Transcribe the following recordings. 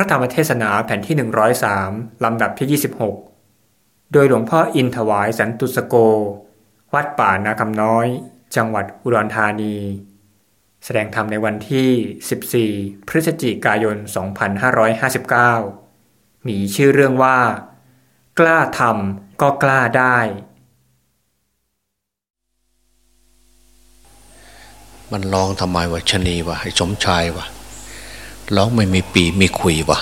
ระธรรมเทศนาแผ่นที่ 103 ลำดับที่ 26 โดยหลวงพ่ออินถวายสันตุสโก วัดป่านาคำน้อย จังหวัดอุดรธานี แสดงธรรมในวันที่ 14 พฤศจิกายน 2559 มีชื่อเรื่องว่า กล้าทำก็กล้าได้ มันร้องทำไมวะชนีวะให้สมชายวะ ร้องไม่มีปีมีขุยวะ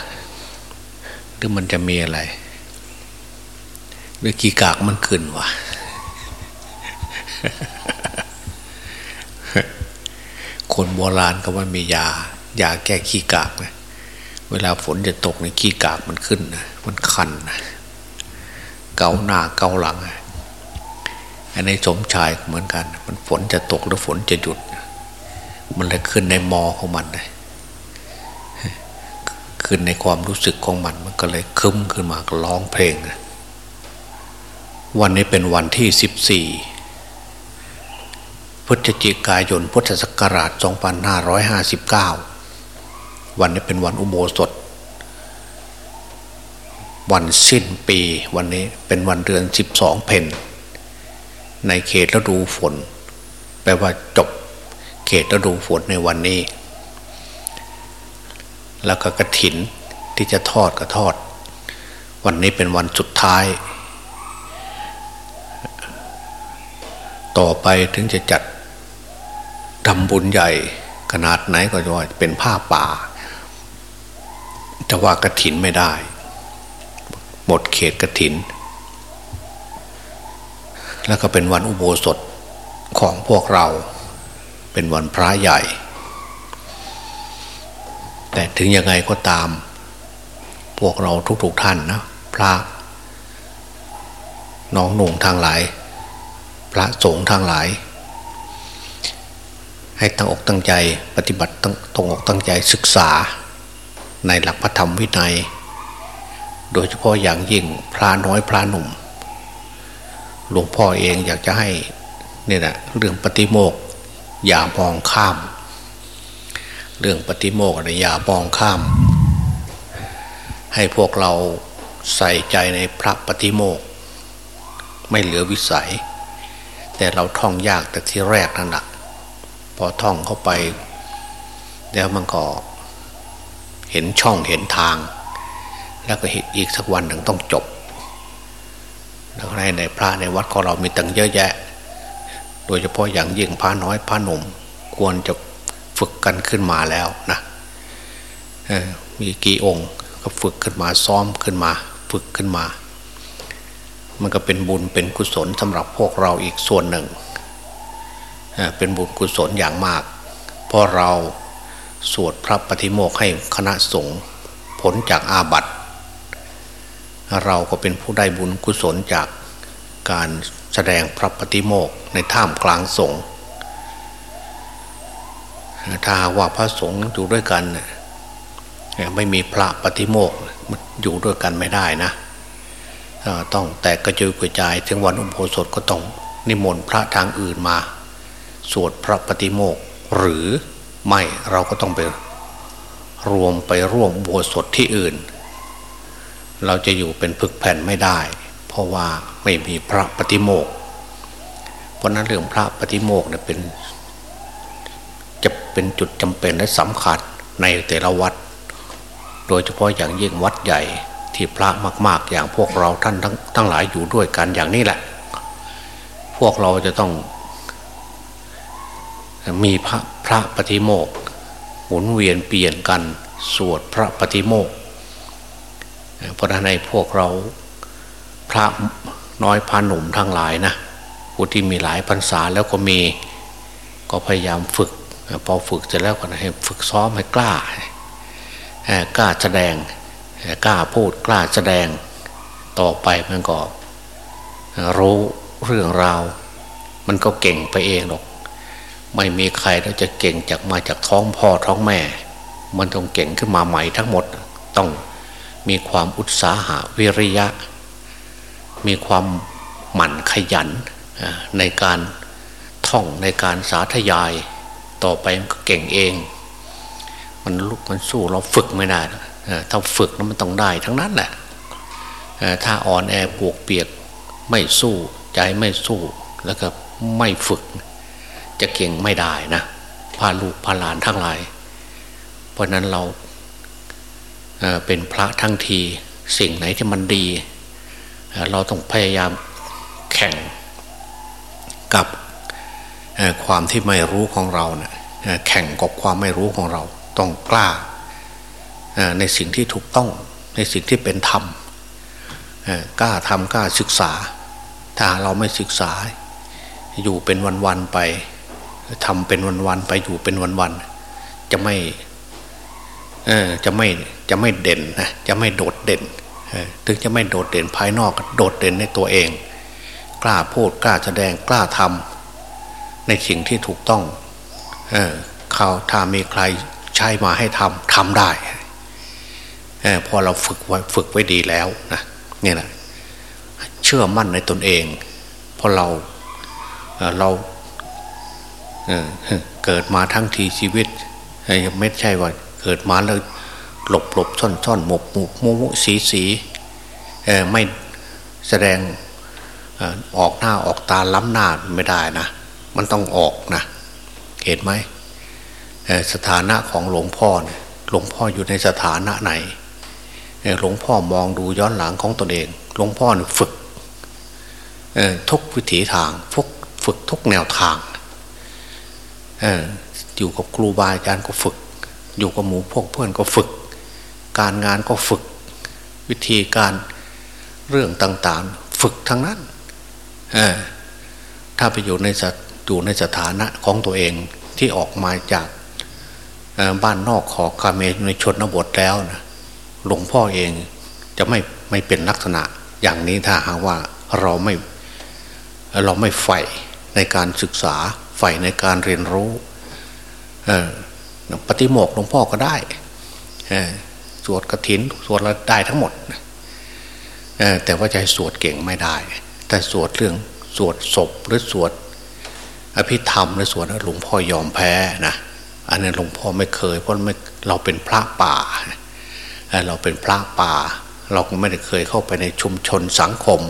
หรือมันจะมีอะไรหรือกีกากมันขึ้นวะคนโบราณก็ว่ามียายาแก้ขี้กากนะเวลาฝนจะตกในขี้กากมันขึ้นนะมันคันนะเกาหน้าเกาหลังอันนี้สมชายเหมือนกัน มันฝนจะตกหรือฝนจะหยุด มันเลยขึ้นในมอของมันเลย ขึ้นในความรู้สึกของมันมันก็เลยคึ้มขึ้นมากร้องเพลง วันนี้เป็นวันที่สิบสี่พฤศจิกายนพุทธศักราช 2559 วันนี้เป็นวันอุโบสถ วันสิ้นปีวันนี้เป็นวันเดือน 12 เพนในเขตฤดูฝน แปลว่าจบเขตฤดูฝนในวันนี้ แล้วก็กระถินที่จะทอดก็ทอด วันนี้เป็นวันสุดท้าย ต่อไปถึงจะจัดทำบุญใหญ่ขนาดไหนก็จะว่าเป็นผ้าป่า จะว่ากระถินไม่ได้ หมดเขตกระถิน แล้วก็เป็นวันอุโบสถของพวกเรา เป็นวันพระใหญ่ แต่ถึงยังไงก็ตาม พวกเราทุกๆท่านนะพระน้องหนุ่งทางหลาย พระสงฆ์ทางหลาย ให้ตั้งอกตั้งใจปฏิบัติตั้งตรงอกตั้งใจศึกษา ในหลักพระธรรมวินัย โดยเฉพาะอย่างยิ่งพระน้อยพระหนุ่ม หลวงพ่อเองอยากจะให้เนี่ยนะเรื่องปฏิโมกข์อย่ามองข้าม เรื่องปฏิโมกข์อย่ามองข้าม ให้พวกเราใส่ใจในพระปฏิโมกข์ไม่เหลือวิสัย แต่เราท่องยากแต่ที่แรกนั่นแหละพอท่องเข้าไป แล้วมันก็เห็นช่องเห็นทาง แล้วก็อีกสักวันหนึ่งต้องจบแล้วในในพระในวัดของเรามีตั้งเยอะแยะ โดยเฉพาะอย่างยิ่งพระน้อยพระหนุ่มควรจะ ฝึกกันขึ้นมาแล้วนะมีกี่องค์ก็ฝึกขึ้นมาซ้อมขึ้นมา ฝึกขึ้นมา มันก็เป็นบุญเป็นกุศลสำหรับพวกเราอีกส่วนหนึ่งเป็นบุญกุศลอย่างมากเพราะเราสวดพระปฏิโมกขให้คณะสงฆ์ผลจากอาบัติเราก็เป็นผู้ได้บุญกุศลจากการแสดงพระปฏิโมกขในท่ามกลางสงฆ์ ถ้าว่าพระสงฆ์อยู่ด้วยกันไม่มีพระปฏิโมกข์อยู่ด้วยกันไม่ได้นะต้องแตกกระจุยกระจาย ถึงวันอุโบสถก็ต้องนิมนต์พระทางอื่นมา สวดพระปฏิโมกหรือไม่เราก็ต้องไปรวมไปร่วมบวชสดที่อื่น เราจะอยู่เป็นพึกแผ่นไม่ได้ เพราะว่าไม่มีพระปฏิโมกเพราะนั้นเรื่องพระปฏิโมกเนี่ยเป็น จะเป็นจุดจำเป็นและสำคัญในแต่ละวัด โดยเฉพาะอย่างยิ่งวัดใหญ่ที่พระมากๆ อย่างพวกเราท่านทั้งทั้งหลายอยู่ด้วยกันอย่างนี้แหละ พวกเราจะต้อง มีพระพระปฏิโมกข์หมุนเวียนเปลี่ยนกันสวดพระปฏิโมกข์เพราะในพวกเราพระน้อยพาหนุ่มทั้งหลายนะผู้ที่มีหลายพรรษาแล้วก็มีก็พยายามฝึก พอฝึกเสร็จแล้วก็ให้ฝึกซ้อมให้กล้ากล้าแสดงกล้าพูดกล้าแสดงต่อไปมันก็รู้เรื่องราว มันก็เก่งไปเองหรอก ไม่มีใครเราจะเก่งจากมาจากท้องพ่อท้องแม่ มันต้องเก่งขึ้นมาใหม่ทั้งหมด ต้องมีความอุตสาหะวิริยะ มีความหมั่นขยันในการท่องในการสาธยาย ต่อไปมันก็เก่งเอง มันลุกมันสู้เราฝึกไม่ได้ถ้าฝึกแล้วมันต้องได้ทั้งนั้นแหละถ้าอ่อนแอปวกเปียกไม่สู้ใจไม่สู้แล้วก็ไม่ฝึก จะเก่งไม่ได้นะพาลูกพาหลานทั้งหลาย เพราะนั้นเราเป็นพระทั้งทีสิ่งไหนที่มันดี เราต้องพยายามแข่งกับ ความที่ไม่รู้ของเราเนะี่ยแข่งกับความไม่รู้ของเรา ต้องกล้าในสิ่งที่ถูกต้องในสิ่งที่เป็นธรรมกล้าทำกล้าศึกษา ถ้าเราไม่ศึกษา อยู่เป็นวันๆไปทำเป็นวันๆไปอยู่เป็นวันๆจะไม่จะไม่จะไม่เด่นนะจะไม่โดดเด่นถึงจะไม่โดดเด่นภายนอกโดดเด่นในตัวเอง กล้าพูดกล้าแสดงกล้าทำ ในสิ่งที่ถูกต้อง เออเขาถ้ามีใครใช้มาให้ทำทำได้อพอเราฝึกไว้ฝึกไว้ดีแล้วนะเนี่ยนะเชื่อมั่นในตนเองพอเราเราเเกิดมาทั้งทีชีวิตไม่ใช่ว่าเกิดมาแล้วหลบหลบซ่อนซ่อนหมกหมกมุมุสีสีไม่แสดงออกหน้าออกตาล้ำหน้าไม่ได้นะ มันต้องออกนะ เห็นไหมสถานะของหลวงพ่อเนี่ยหลวงพ่ออยู่ในสถานะไหนหลวงพ่อมองดูย้อนหลังของตนเอง หลวงพ่อฝึกทุกวิถีทางฝึกฝึกทุกแนวทางอยู่กับครูบาอาจารย์ก็ฝึก อยู่กับหมู่พวกเพื่อนก็ฝึก การงานก็ฝึก วิธีการเรื่องต่างๆ ฝึกทั้งนั้นถ้าไปอยู่ใน อยู่ในสถานะของตัวเองที่ออกมาจากบ้านนอกขอคาเมในชนบทแล้วนะหลวงพ่อเองจะไม่ไม่เป็นลักษณะอย่างนี้ถ้าหากว่าเราไม่เราไม่ใฝ่ในการศึกษาใฝ่ในการเรียนรู้ปฏิโมกหลวงพ่อก็ได้สวดกระถินสวดได้ทั้งหมดแต่ว่าใจสวดเก่งไม่ได้ แต่สวดเรื่องสวดศพหรือสวด อภิธรรมหรือสวดหลวงพ่อยอมแพ้นะอันนี้หลวงพ่อไม่เคย เพราะไม่เราเป็นพระป่า เราเป็นพระป่า เราก็ไม่ได้เคยเข้าไปในชุมชนสังคม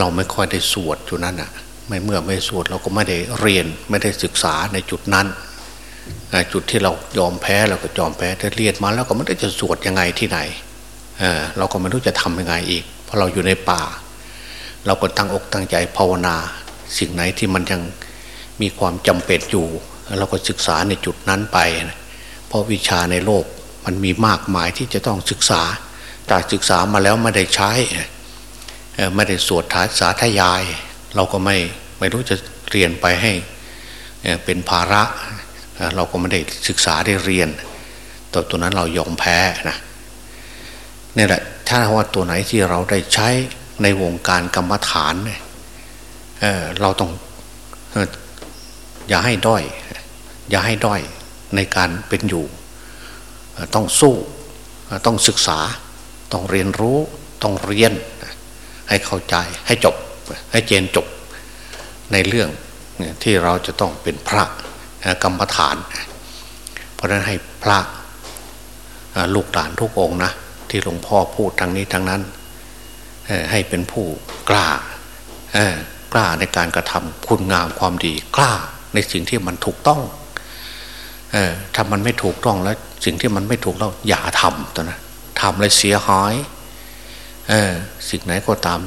เราไม่ค่อยได้สวดอยู่นั้นอะไม่เมื่อไม่สวดเราก็ไม่ได้เรียนไม่ได้ศึกษาในจุดนั้นจุดที่เรายอมแพ้เราก็ยอมแพ้แต่เรียนมาแล้วก็ไม่ได้จะสวดยังไงที่ไหนเราก็ไม่รู้จะทำยังไงอีก เพราะเราอยู่ในป่า เราก็ตั้งอกตั้งใจภาวนา สิ่งไหนที่มันยังมีความจำเป็นอยู่ เราก็ศึกษาในจุดนั้นไปเพราะวิชาในโลกมันมีมากมายที่จะต้องศึกษาแต่ศึกษามาแล้วไม่ได้ใช้ไม่ได้สวดถาสาทยาย เราก็ไม่ไม่รู้จะเรียนไปให้เป็นภาระเราก็ไม่ได้ศึกษาได้เรียนตัวตัวนั้นเรายอมแพ้นะนี่แหละถ้าว่าตัวไหนที่เราได้ใช้ในวงการกรรมฐานเนี่ย เเราต้องอย่าให้ด้อย อย่าให้ด้อยในการเป็นอยู่ ต้องสู้ต้องศึกษา ต้องเรียนรู้ ต้องเรียน ให้เข้าใจให้จบ ให้เจนจบในเรื่องที่เราจะต้องเป็นพระกรรมฐาน เพราะนั้นให้พระลูกหลานทุกองนะที่หลวงพ่อพูดทางนี้ทางนั้นให้เป็นผู้กล้า กล้าในการกระทำคุณงามความดีกล้าในสิ่งที่มันถูกต้องถ้ามันไม่ถูกต้องแล้ว สิ่งที่มันไม่ถูกเราอย่าทำตัวนะทำแล้วเสียหายสิ่งไหนก็ตาม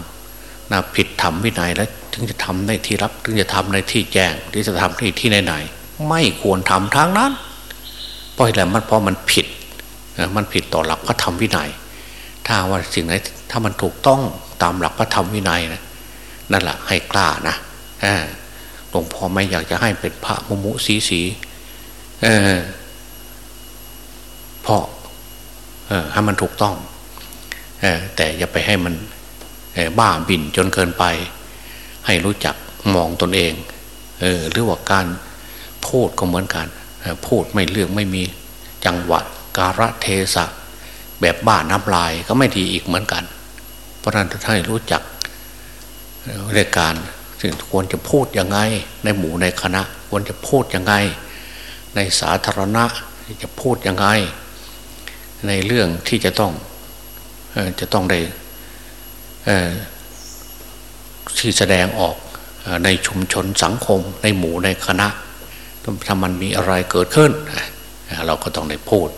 นะผิดธรรมวินัยแล้ว ถึงจะทำในที่รับ ถึงจะทำในที่แจ้งที่จะทำที่ที่ไหนๆไม่ควรทำทางนั้นเพราะอะไรมันเพราะมันผิดมันผิดต่อหลักพระธรรมวินัย ถ้าว่าสิ่งไหนถ้ามันถูกต้องตามหลักพระธรรมวินัยนะ นั่นแหละให้กล้านะหลวงพ่อไม่อยากจะให้เป็นพระมุมุสีสีเพราะให้มันถูกต้องแต่อย่าไปให้มันบ้าบินจนเกินไป ให้รู้จักมองตนเองหรือว่าการพูดก็เหมือนกันพูดไม่เรื่องไม่มีจังหวะการะเทศะแบบบ้าน้ำลายก็ไม่ดีอีกเหมือนกัน เพราะนั้นถ้าให้รู้จัก เรื่องการสิ่งควรจะพูดยังไง ในหมู่ในคณะ ควรจะพูดยังไง ในสาธารณะจะพูดยังไง ในเรื่องที่จะต้องจะต้องได้ที่แสดงออกในชุมชนสังคม ในหมู่ในคณะถ้ามันมีอะไรเกิดขึ้น เราก็ต้องได้พูด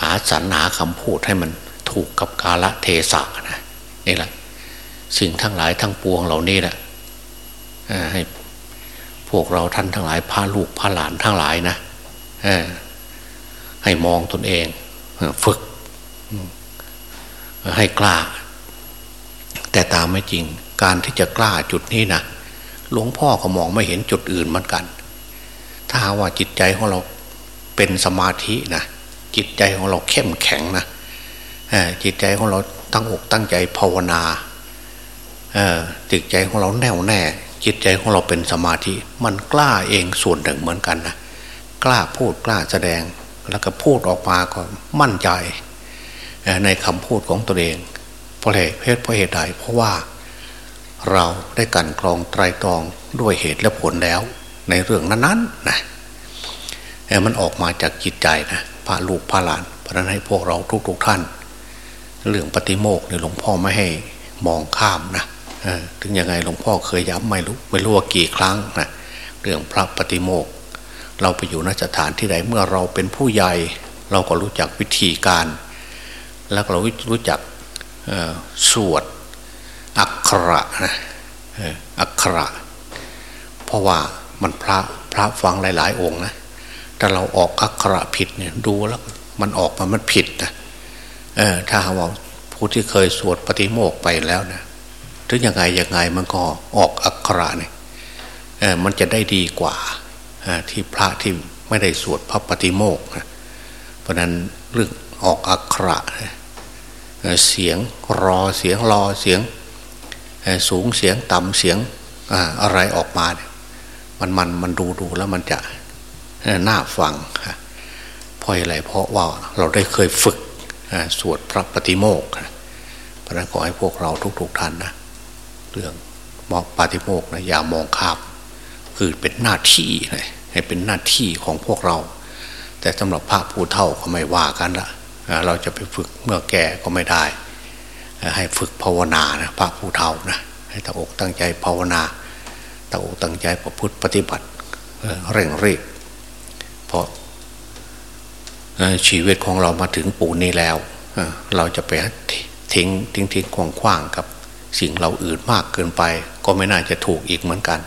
หาสรรหาคำพูดให้มันถูกกับกาละเทศะนะนี่แหละ สิ่งทั้งหลายทั้งปวงเหล่านี้แหละให้พวกเราท่านทั้งหลายพาลูกพาหลานทั้งหลายนะให้มองตนเองฝึก ให้กล้า แต่ตามไม่จริง การที่จะกล้าจุดนี้นะหลวงพ่อก็มองไม่เห็นจุดอื่นเหมือนกัน ถ้าว่าจิตใจของเราเป็นสมาธินะจิตใจของเราเข้มแข็งนะจิตใจของเราตั้งอกตั้งใจภาวนา จิตใจของเราแน่วแน่ จิตใจของเราเป็นสมาธิ มันกล้าเองส่วนหนึ่งเหมือนกันนะกล้าพูดกล้าแสดงแล้วก็พูดออกมาก็มั่นใจในคำพูดของตัวเองเพราะเหตุเพศเพราะเหตุใดเพราะว่าเราได้กันกรองไตรตรองด้วยเหตุและผลแล้ว ในเรื่องนั้นๆนะมันออกมาจากจิตใจนะพระลูกพระหลานเพราะนั้นให้พวกเราทุกๆทท่าน เรื่องปฏิโมกเนี่ยหลวงพ่อไม่ให้มองข้ามนะ ถึงยังไงหลวงพ่อเคยย้ำไม่รู้ไม่รู้ว่ากี่ครั้งนะเรื่องพระปฏิโมก เราไปอยู่นสถานที่ใดเมื่อเราเป็นผู้ใหญ่ เราก็รู้จักวิธีการ แล้วเรารู้จักสวดอักขระนะอักขระ เพราะว่ามันพระพระฟังหลาย ๆ องค์นะถ้าเราออกอักขระผิดเนี่ยดูแล้วมันออกมามันผิดนะเออถ้าว่าผู้ที่เคยสวดปฏิโมกไปแล้วนะ ถึงยังไงยังไงมันก็ออกอักขระเนี่ยมันจะได้ดีกว่าที่พระที่ไม่ได้สวดพระปฏิโมกนะเพราะนั้นเรื่องออกอักขระเสียงรอเสียงรอเสียงสูงเสียงต่ำเสียงอะไรออกมาเนี่ยมันมันมันดูดูแล้วมันจะน่าฟังเพราะอะไรเพราะว่าเราได้เคยฝึกสวดพระปฏิโมกเพราะนั้นขอให้พวกเราทุกๆท่านนะ เรื่องมองปฏิโมกนะอย่ามองข้ามคือเป็นหน้าที่นะให้เป็นหน้าที่ของพวกเรา แต่สำหรับพระผู้เท่าก็ไม่ว่ากันละเราจะไปฝึกเมื่อแก่ก็ไม่ได้ ให้ฝึกภาวนานะพระผู้เท่านะให้ตั้งอกตั้งใจภาวนาตั้งอกตั้งใจประพฤติปฏิบัติเร่งรีบเพราะชีวิตของเรามาถึงปูนนี้แล้ว เราจะไปทิ้งทิ้งทิ้งขวางขวางกับ สิ่งเราอื่นมากเกินไป ก็ไม่น่าจะถูกอีกเหมือนกัน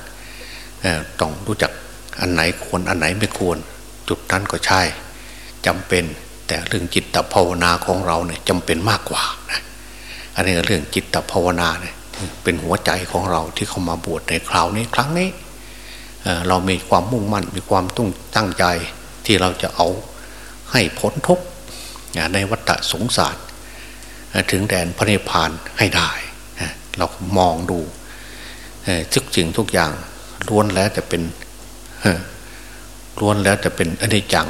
ต้องรู้จักอันไหนควรอันไหนไม่ควร จุดนั้นก็ใช่จำเป็นแต่เรื่องจิตตภาวนาของเราเนี่ยจำเป็นมากกว่านะอันนี้เรื่องจิตตภาวนาเนี่ยเป็นหัวใจของเราที่เข้ามาบวชในคราวนี้ครั้งนี้เรามีความมุ่งมั่นมีความตุ้งตั้งใจที่เราจะเอาให้พ้นทุกข์ในวัฏสงสาร ถึงแดนพระนิพพานให้ได้ เรามองดูทุกสิ่งทุกอย่างล้วนแล้วจะเป็นล้วนแล้วจะเป็นอนิจจัง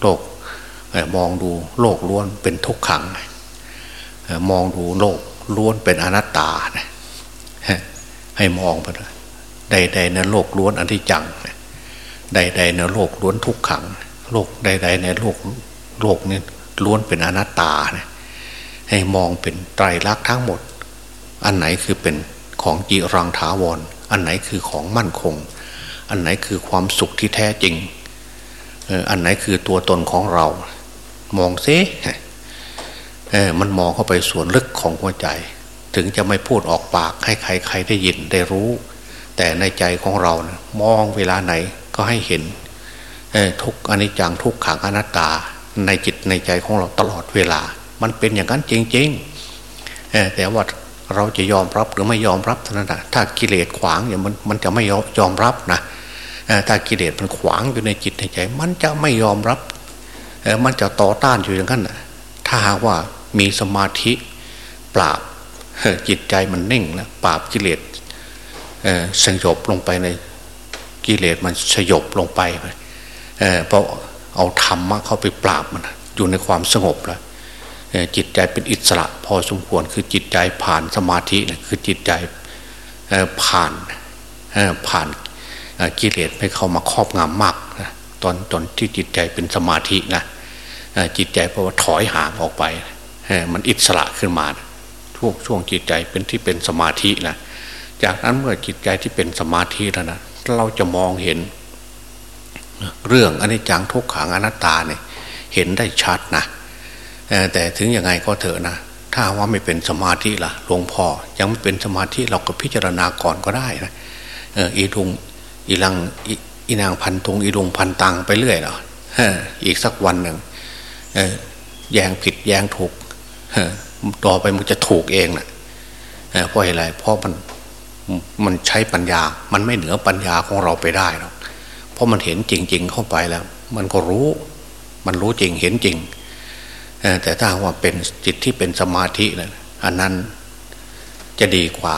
โลกมองดูโลกล้วนเป็นทุกขัง มองดูโลกล้วนเป็นอนัตตาให้มองไปใดๆในโลกล้วนอนิจจังใดๆในโลกล้วนทุกขัง โลกใด ๆ ในโลกโลกนี้ล้วนเป็นอนัตตาให้มองเป็นไตรลักษณ์ทั้งหมด อันไหนคือเป็นของจีรังถาวรอันไหนคือของมั่นคง อันไหนคือความสุขที่แท้จริงอันไหนคือตัวตนของเรา มองซิมันมองเข้าไปส่วนลึกของหัวใจ ถึงจะไม่พูดออกปากให้ใครๆได้ยินได้รู้ แต่ในใจของเรานะมองเวลาไหนก็ให้เห็นทุกอนิจจังทุกขังอนัตตา ในจิตในใจของเราตลอดเวลา มันเป็นอย่างนั้นจริงๆแต่ว่า เราจะยอมรับหรือไม่ยอมรับเท่านั้นนะถ้ากิเลสขวางอย่างมันมันจะไม่ยอมรับนะถ้ากิเลสมันขวางอยู่ในจิตในใจ มันจะไม่ยอมรับมันจะต่อต้านอยู่อย่างนั้นนะถ้าหากว่ามีสมาธิปราบจิตใจมันนิ่งแล้วปราบกิเลสสงบลงไปในกิเลสมันสยบลงไปเพราะเอาธรรมะเข้าไปปราบมันอยู่ในความสงบแล้ว จิตใจเป็นอิสระ พอสมควรคือจิตใจผ่านสมาธิคือจิตใจผ่านผ่านกิเลสไม่เข้ามาครอบงำมากตอนตอนที่จิตใจเป็นสมาธินะจิตใจเพราะว่าถอยห่างออกไปมันอิสระขึ้นมาช่วงช่วงจิตใจเป็นที่เป็นสมาธินะจากนั้นเมื่อจิตใจที่เป็นสมาธิแล้วนะเราจะมองเห็น เรื่องอนิจจังทุกขังอนัตตาเนี่ยเห็นได้ชัดนะ แต่ถึงยังไงก็เถอะนะ ถ้าว่าไม่เป็นสมาธิล่ะหลวงพ่อยังไม่เป็นสมาธิเราก็พิจารณาก่อนก็ได้นะอีทุงอีลังอีนางพันทงอีลุงพันตังไปเรื่อยเนาะอีกสักวันหนึ่งแยงผิดแยงถูกต่อไปมันจะถูกเองนะเพราะอะไรเพราะมันมันใช้ปัญญา มันไม่เหนือปัญญาของเราไปได้หรอกเพราะมันเห็นจริง ๆ เข้าไปแล้ว มันก็รู้ มันรู้จริงเห็นจริง แต่ถ้าว่าเป็นจิตที่เป็นสมาธินะอันนั้นจะดีกว่า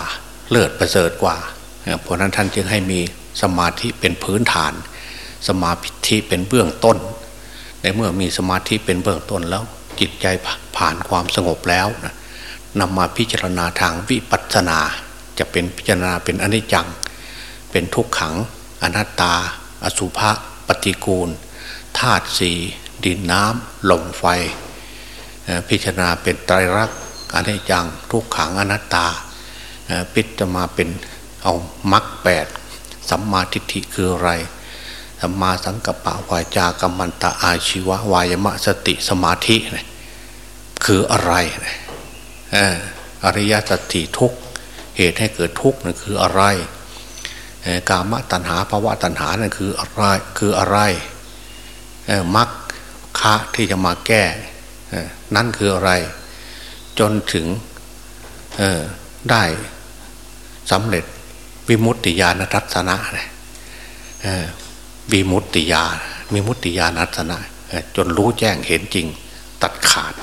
เลิศประเสริฐกว่าเพราะนั้นท่านจึงให้มีสมาธิเป็นพื้นฐาน สมาธิเป็นเบื้องต้น ในเมื่อมีสมาธิเป็นเบื้องต้นแล้ว จิตใจผ่านความสงบแล้วนะนำมาพิจารณาทางวิปัสสนา จะเป็นพิจารณาเป็นอนิจจัง เป็นทุกขัง อนัตตา อสุภะปฏิกูลธาตุสีดินน้ำลมไฟ พิจารณาเป็นไตรลักษณ์อนิจจังทุกขังอนัตตาพิจารณาเป็นเอามรรคแปดสัมมาทิฏฐิคืออะไรสัมมาสังกัปปะวาจากรรมันตะอาชีวะวายมะสติสมาธิคืออะไรอริยสัจสี่ทุกเหตุให้เกิดทุกข์นั่นคืออะไรกามตัณหาภาวะตัณหานั่นคืออะไรคืออะไรมรรคคะที่จะมาแก้ นั่นคืออะไร จนถึงได้สำเร็จวิมุตติญาณทัศนะวิมุตติญาณวิมุตติญาณทัศนะจนรู้แจ้งเห็นจริง ตัดขาด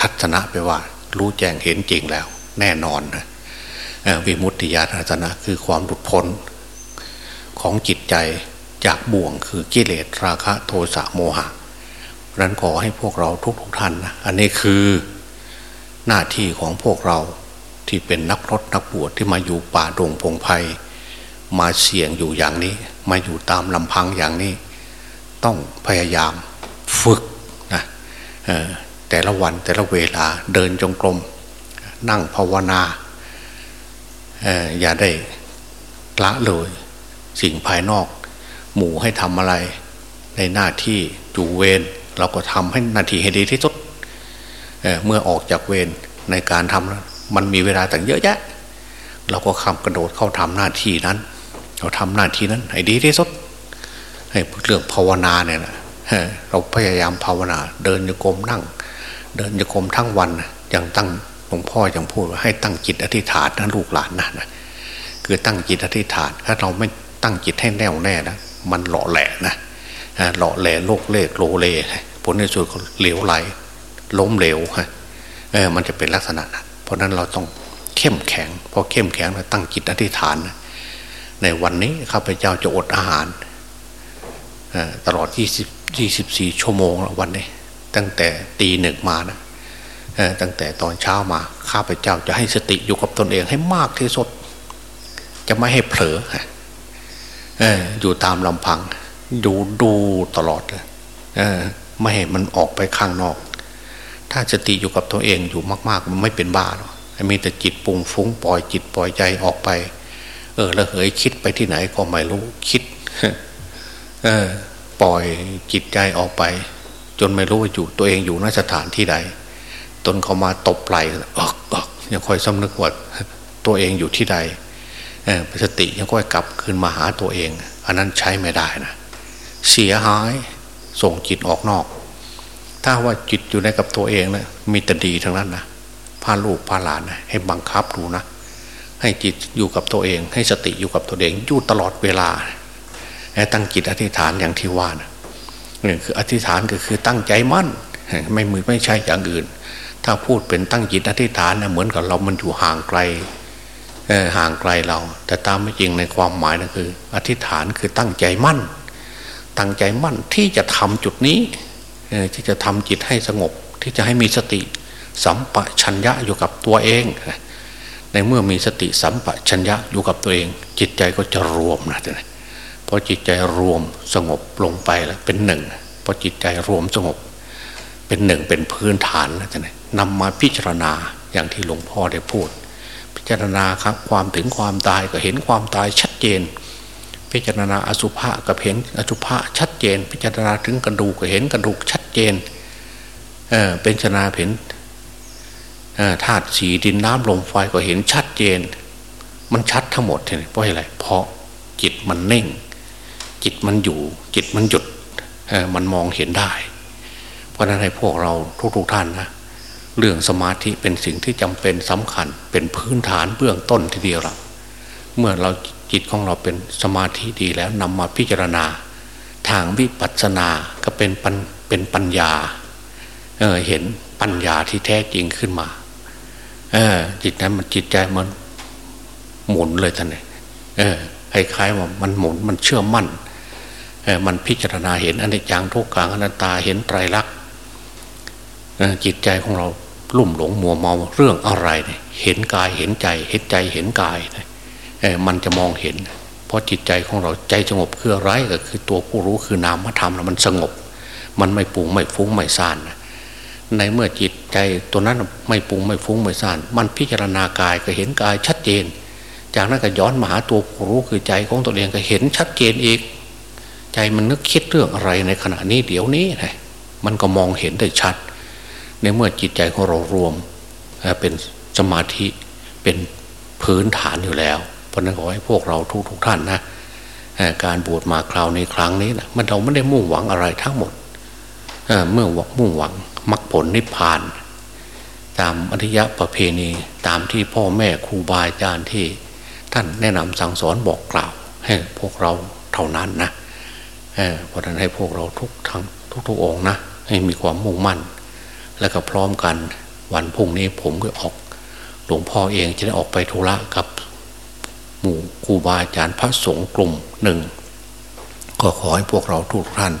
ทัศนะไปว่า รู้แจ้งเห็นจริงแล้ว แน่นอนนะวิมุตติญาณทัศนะคือความหลุดพ้นของจิตใจจากบ่วงคือกิเลสราคะโทสะโมหะ นั้นขอให้พวกเราทุกทุกท่านนะอันนี้คือหน้าที่ของพวกเราที่เป็นนักรถนักบวชที่มาอยู่ป่าดงพงไพ่มาเสี่ยงอยู่อย่างนี้ มาอยู่ตามลำพังอย่างนี้ ต้องพยายามฝึกนะแต่ละวันแต่ละเวลาเดินจงกรมนั่งภาวนาอย่าได้ละเลย สิ่งภายนอก หมู่ให้ทำอะไรในหน้าที่จูเวร เราก็ทำให้นาทีให้ดีที่สุดเเมื่อออกจากเวรในการทำมันมีเวลาต่างเยอะแยะ เราก็คำกระโดดเข้าทำหน้าที่นั้น เราทำหน้าที่นั้น ให้ดีที่สุดให้เรื่องภาวนาเนี่ยนะเราพยายามภาวนา เดินโยกมนั่ง เดินโยกมทั้งวันอย่างตั้งหลวงพ่ออย่างพูดว่าให้ตั้งจิตอธิษฐานนะลูกหลานนะนะคือตั้งจิตอธิษฐานถ้าเราไม่ตั้งจิตให้แน่วแน่นะมันหล่อแหละนะ หล่อแหล่โลกเลกโลเลผลในสุดเหลวไหล ล้มเหลวฮะเออมันจะเป็นลักษณะนั้นเพราะนั้นเราต้องเข้มแข็งพอเข้มแข็งเราตั้งจิตอธิษฐาน ในวันนี้ข้าพเจ้าจะอดอาหารตลอด 20 24 ชั่วโมงวันนี้ ตั้งแต่ตีหนึ่งมานะตั้งแต่ตอนเช้ามาข้าพเจ้าจะให้สติอยู่กับตนเองให้มากที่สุด จะไม่ให้เผลออยู่ตามลำพัง ดูดูตลอดเลยไม่ให้มันออกไปข้างนอก ถ้าสติอยู่กับตัวเองอยู่มาก ๆ มันไม่เป็นบ้าหรอกมีแต่จิตปุงฟุ้งปล่อยจิตปล่อยใจออกไป เออแล้วเหยคิดไปที่ไหนก็ไม่รู้คิด เออ ปล่อยจิตใจออกไป จนไม่รู้ว่าอยู่ตัวเองอยู่นสถานที่ใดตนเขามาตบไหลออกออกยังคอยสำนึกว่าตัวเองอยู่ที่ใดเออสติยังค่อยกลับคืนมาหาตัวเอง อันนั้นใช้ไม่ได้นะ เสียหายส่งจิตออกนอก ถ้าว่าจิตอยู่ในกับตัวเองนะมีแต่ดีทั้งนั้นนะพาลูกพาหลานนะให้บังคับดูนะ ให้จิตอยู่กับตัวเอง ให้สติอยู่กับตัวเองอยู่ตลอดเวลาตั้งจิตอธิษฐานอย่างที่ว่านะนี่คืออธิษฐานก็คือตั้งใจมั่น ไม่มือไม่ใช่อย่างอื่น ถ้าพูดเป็นตั้งจิตอธิษฐานนะเหมือนกับเรามันอยู่ห่างไกลห่างไกลเรา แต่ตามไม่จริงในความหมายนะคือ อธิษฐานคือตั้งใจมั่น ตั้งใจมั่นที่จะทำจุดนี้ที่จะทำจิตให้สงบ ที่จะให้มีสติสัมปชัญญะอยู่กับตัวเอง ในเมื่อมีสติสัมปชัญญะอยู่กับตัวเอง จิตใจก็จะรวมนะพอจิตใจรวมสงบลงไปแล้วเป็นหนึ่งพอจิตใจรวมสงบ เป็นหนึ่งเป็นพื้นฐานแล้วจะนำมาพิจารณาอย่างที่หลวงพ่อได้พูด พิจารณาครับความถึงความตายก็เห็นความตายชัดเจน พิจารณาอสุภะก็เห็นอสุภะชัดเจน พิจารณาถึงกระดูกก็เห็นกระดูกชัดเจนเออเป็นชนาเห็นธาตุสีดินน้ำลมไฟก็เห็นชัดเจน มันชัดทั้งหมดเลยเพราะอะไรเพราะจิตมันเน่ง จิตมันอยู่ จิตมันหยุดมันมองเห็นได้ เพราะนั้นให้พวกเราทุกๆทท่านนะเรื่องสมาธิเป็นสิ่งที่จำเป็นสำคัญเป็นพื้นฐานเบื้องต้นทีเดียวเราเมื่อเรา จิตของเราเป็นสมาธิดีแล้วนำมาพิจารณา ทางวิปัสสนาก็เป็นปัญเป็นปัญญาเเห็นปัญญาที่แท้จริงขึ้นมาเออจิตนั้นมันจิตใจมันหมุนเลยท่านเนี่ยเออคล้ายๆว่ามันหมุนมันเชื่อมั่นเออมันพิจารณาเห็นอนิจจังทุกขังอนัตตาเห็นไตรลักษณ์จิตใจของเราลุ่มหลงมัวเมาเรื่องอะไรเนี่ยเห็นกายเห็นใจ เห็นใจเห็นกายเออ มันจะมองเห็น เพราะจิตใจของเราใจสงบคืออะไรก็คือตัวผู้รู้คือนามธรรมแล้วมันสงบ มันไม่ปุงไม่ฟุ้งไม่ซ่านนะในเมื่อจิตใจตัวนั้นไม่ปุงไม่ฟุ้งไม่ซ่าน มันพิจารณากายก็เห็นกายชัดเจน จากนั้นก็ย้อนมาหาตัวผู้รู้คือใจของตัวเองก็เห็นชัดเจนอีก ใจมันนึกคิดเรื่องอะไรในขณะนี้เดี๋ยวนี้นะมันก็มองเห็นได้ชัด ในเมื่อจิตใจของเรารวมเป็นสมาธิเป็นพื้นฐานอยู่แล้ว ราะนั้นขอให้พวกเราทุกทุกท่านนะการบวชมาคราวในครั้งนี้นะมันเราไม่ได้มุ่งหวังอะไรทั้งหมดเมื่อมุ่งหวังมรรคผลนิพพาน ตามอริยประเพณีตามที่พ่อแม่ครูบาอาจารย์ที่ท่านแนะนำสั่งสอนบอกกล่าว ให้พวกเราเท่านั้นนะเพราะนั้นให้พวกเราทุกทั้งทุกทุกองนะให้มีความมุ่งมั่น และก็พร้อมกันวันพุ่งนี้ผมก็ออก หลวงพ่อเองจะได้ออกไปธุระกับ มู่ครูบาอาจารย์พระสงฆ์กลุ่มหนึ่งก็ขอให้พวกเราทุกท่าน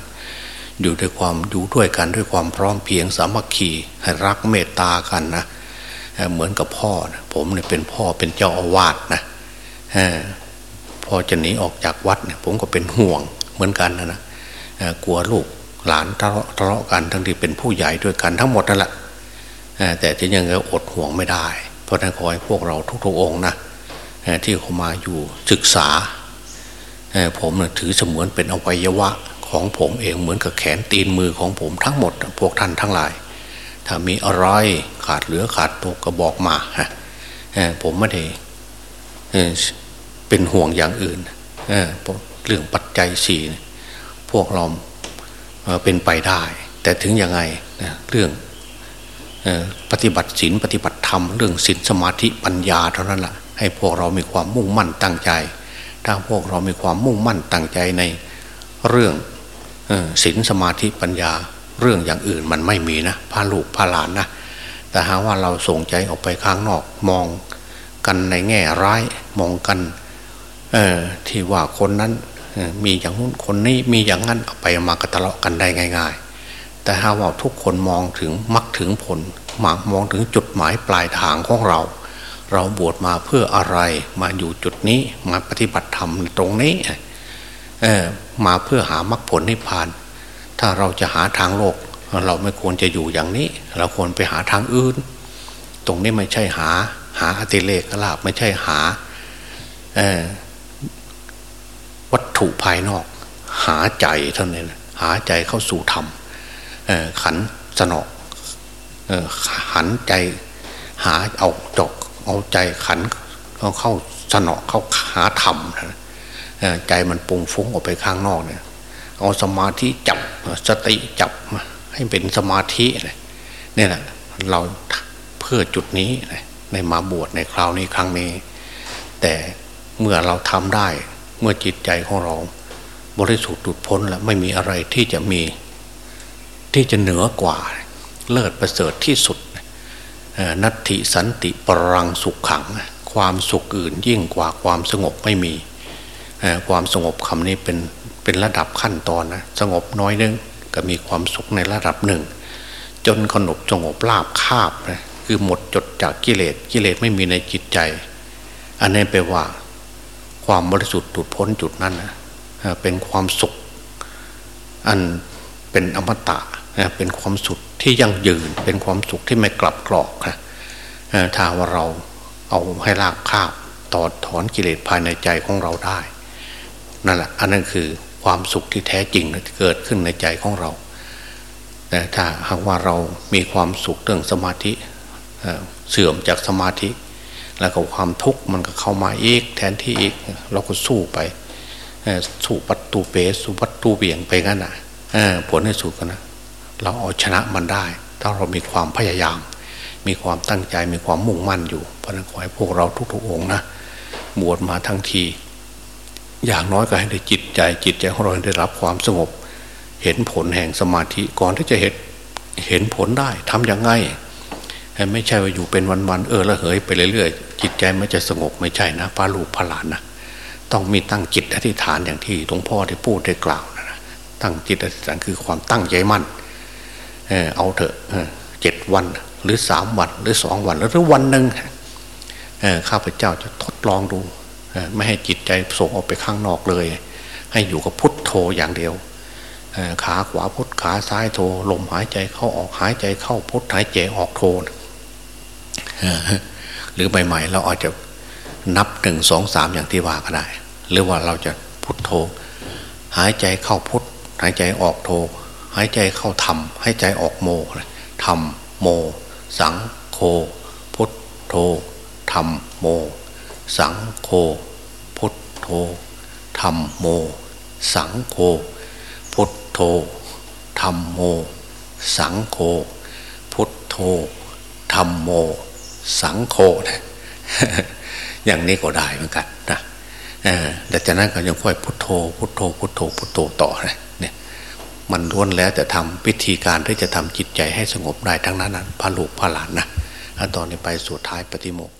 อยู่ด้วยความอยู่ด้วยกันด้วยความพร้อมเพียงสามัคคีให้รักเมตตากันนะเหมือนกับพ่อนะผมเนี่ยเป็นพ่อเป็นเจ้าอาวาสนะพอจะหนีออกจากวัดเนี่ยผมก็เป็นห่วงเหมือนกันนะนะกลัวลูกหลานทะเลาะทะเลาะกันทั้งที่เป็นผู้ใหญ่ด้วยกันทั้งหมดนั่นแหละแต่ที่ยังอดห่วงไม่ได้ เพราะนั้นขอให้พวกเราทุกๆองนะ ที่เขามาอยู่ศึกษา ผมถือเสมือนเป็นอวัยวะของผมเองเหมือนกับแขนตีนมือของผมทั้งหมด พวกท่านทั้งหลาย ถ้ามีอะไรขาดเหลือขาดตกก็บอกมาผมไม่ได้เป็นห่วงอย่างอื่นเรื่องปัจจัยสี่พวกเราเป็นไปได้ แต่ถึงยังไงเรื่องปฏิบัติศีลปฏิบัติธรรม เรื่องศีลสมาธิปัญญาเท่านั้นแหละ ให้พวกเรามีความมุ่งมั่นตั้งใจ ถ้าพวกเรามีความมุ่งมั่นตั้งใจในเรื่องศีลสมาธิปัญญาเรื่องอย่างอื่นมันไม่มีนะพาลูกพาหลานนะแต่หาว่าเราส่งใจออกไปข้างนอกมองกันในแง่ร้ายมองกันที่ว่าคนนั้นมีอย่างนู้นคนนี้มีอย่างนั้นไปมากระทะเลาะกันได้ง่าย ๆ แต่หาว่าทุกคนมองถึงมักถึงผลมามองถึงจุดหมายปลายทางของเรา เราบวชมาเพื่ออะไร มาอยู่จุดนี้มาปฏิบัติธรรมตรงนี้มาเพื่อหามรรคผลนิพพาน ถ้าเราจะหาทางโลก เราไม่ควรจะอยู่อย่างนี้ เราควรไปหาทางอื่น ตรงนี้ไม่ใช่หา หาอติเลกลาบไม่ใช่หาวัตถุภายนอก หาใจเท่านั้นหาใจเข้าสู่ธรรมขันสนอกหันใจหาเอาจก เอาใจขันเอาเข้าสนอเข้าหาธรรมนะใจมันปุงฟุ้งออกไปข้างนอกเนี่ย เอาสมาธิจับสติจับให้เป็นสมาธิเนี่ยแหละเราเพื่อจุดนี้ในมาบวชในคราวนี้ครั้งนี้ แต่เมื่อเราทำได้เมื่อจิตใจของเรา บริสุทธิ์ดุดพ้นแล้วไม่มีอะไรที่จะมี ที่จะเหนือกว่า เลิศประเสริฐที่สุด นัตถิสันติปรังสุขขัง ความสุขอื่นยิ่งกว่าความสงบไม่มี ความสงบคำนี้เป็นเป็นระดับขั้นตอนนะสงบน้อยนึงก็มีความสุขในระดับหนึ่ง จนขนบสงบลาบคาบนะคือหมดจดจากกิเลสกิเลสไม่มีในจิตใจ อันนี้แปลว่า ความบริสุทธิ์ตุดพ้นจุดนั้นนะเป็นความสุข อันเป็นอมตะ เป็นความสุขที่ยั่งยืน เป็นความสุขที่ไม่กลับกรอกนะถ้าว่าเราเอาให้ลากคาบตอดถอนกิเลสภายในใจของเราได้นั่นแหละอันนั้นคือความสุขที่แท้จริงเกิดขึ้นในใจของเราแต่ถ้าหากว่าเรามีความสุขเรื่องสมาธิเสื่อมจากสมาธิ แล้วก็ความทุกข์มันก็เข้ามาอีกแทนที่อีกเราก็สู้ไปสู้ปัตตูเปสู้ปัตตูเบี่ยงไปงั้นอะผลในสุดกันนะ เราเอาชนะมันได้ ถ้าเรามีความพยายาม มีความตั้งใจมีความมุ่งมั่นอยู่ เพราะนั้นขอให้พวกเราทุกๆองนะบวชมาทั้งที อย่างน้อยก็ให้ได้จิตใจจิตใจของเราได้รับความสงบ เห็นผลแห่งสมาธิก่อนที่จะเห็นเห็นผลได้ทํำยังไงไม่ใช่ว่าอยู่เป็นวันๆเออละเหยไปเรื่อยๆจิตใจไม่จะสงบไม่ใช่นะพาลูกพาหลานนะต้องมีตั้งจิตอธิษฐานอย่างที่หลวงพ่อได้พูดได้กล่าวนะตั้งจิตอธิษฐานคือความตั้งใจมั่น เออเอาเถอะเจ็ดวันหรือสามวันหรือสองวันหรือวันหนึ่งข้าพเจ้าจะทดลองดูไม่ให้จิตใจส่งออกไปข้างนอกเลย ให้อยู่กับพุทโธอย่างเดียวขาขวาพุทขาซ้ายโธลมหายใจเข้าออกหายใจเข้าพุทหายใจออกโธหรือใหม่ๆเราอาจจะนับหนึ่งสองสามอย่างที่ว่าก็ได้ หรือว่าเราจะพุทโธหายใจเข้าพุทหายใจออกโธ หายใจเข้าธรรมหายใจออกโมธรรมโม สังโฆพุทโธธรรมโม สังโฆพุทโธธรรมโม สังโฆพุทโธธรรมโม สังโฆพุทโธธรรมโม สังโฆอย่างนี้ก็ได้เหมือนกันนะแต่จากนั้นก็ยังค่อยพุทโธพุทโธพุทโธพุทโธต่อเนี่ย มันล้วนแล้วแต่ทำวิธีการที่จะทำจิตใจให้สงบได้ทั้งนั้นพระลูกพระหลานนะตอนนี้ไปสุดท้ายปฏิโมก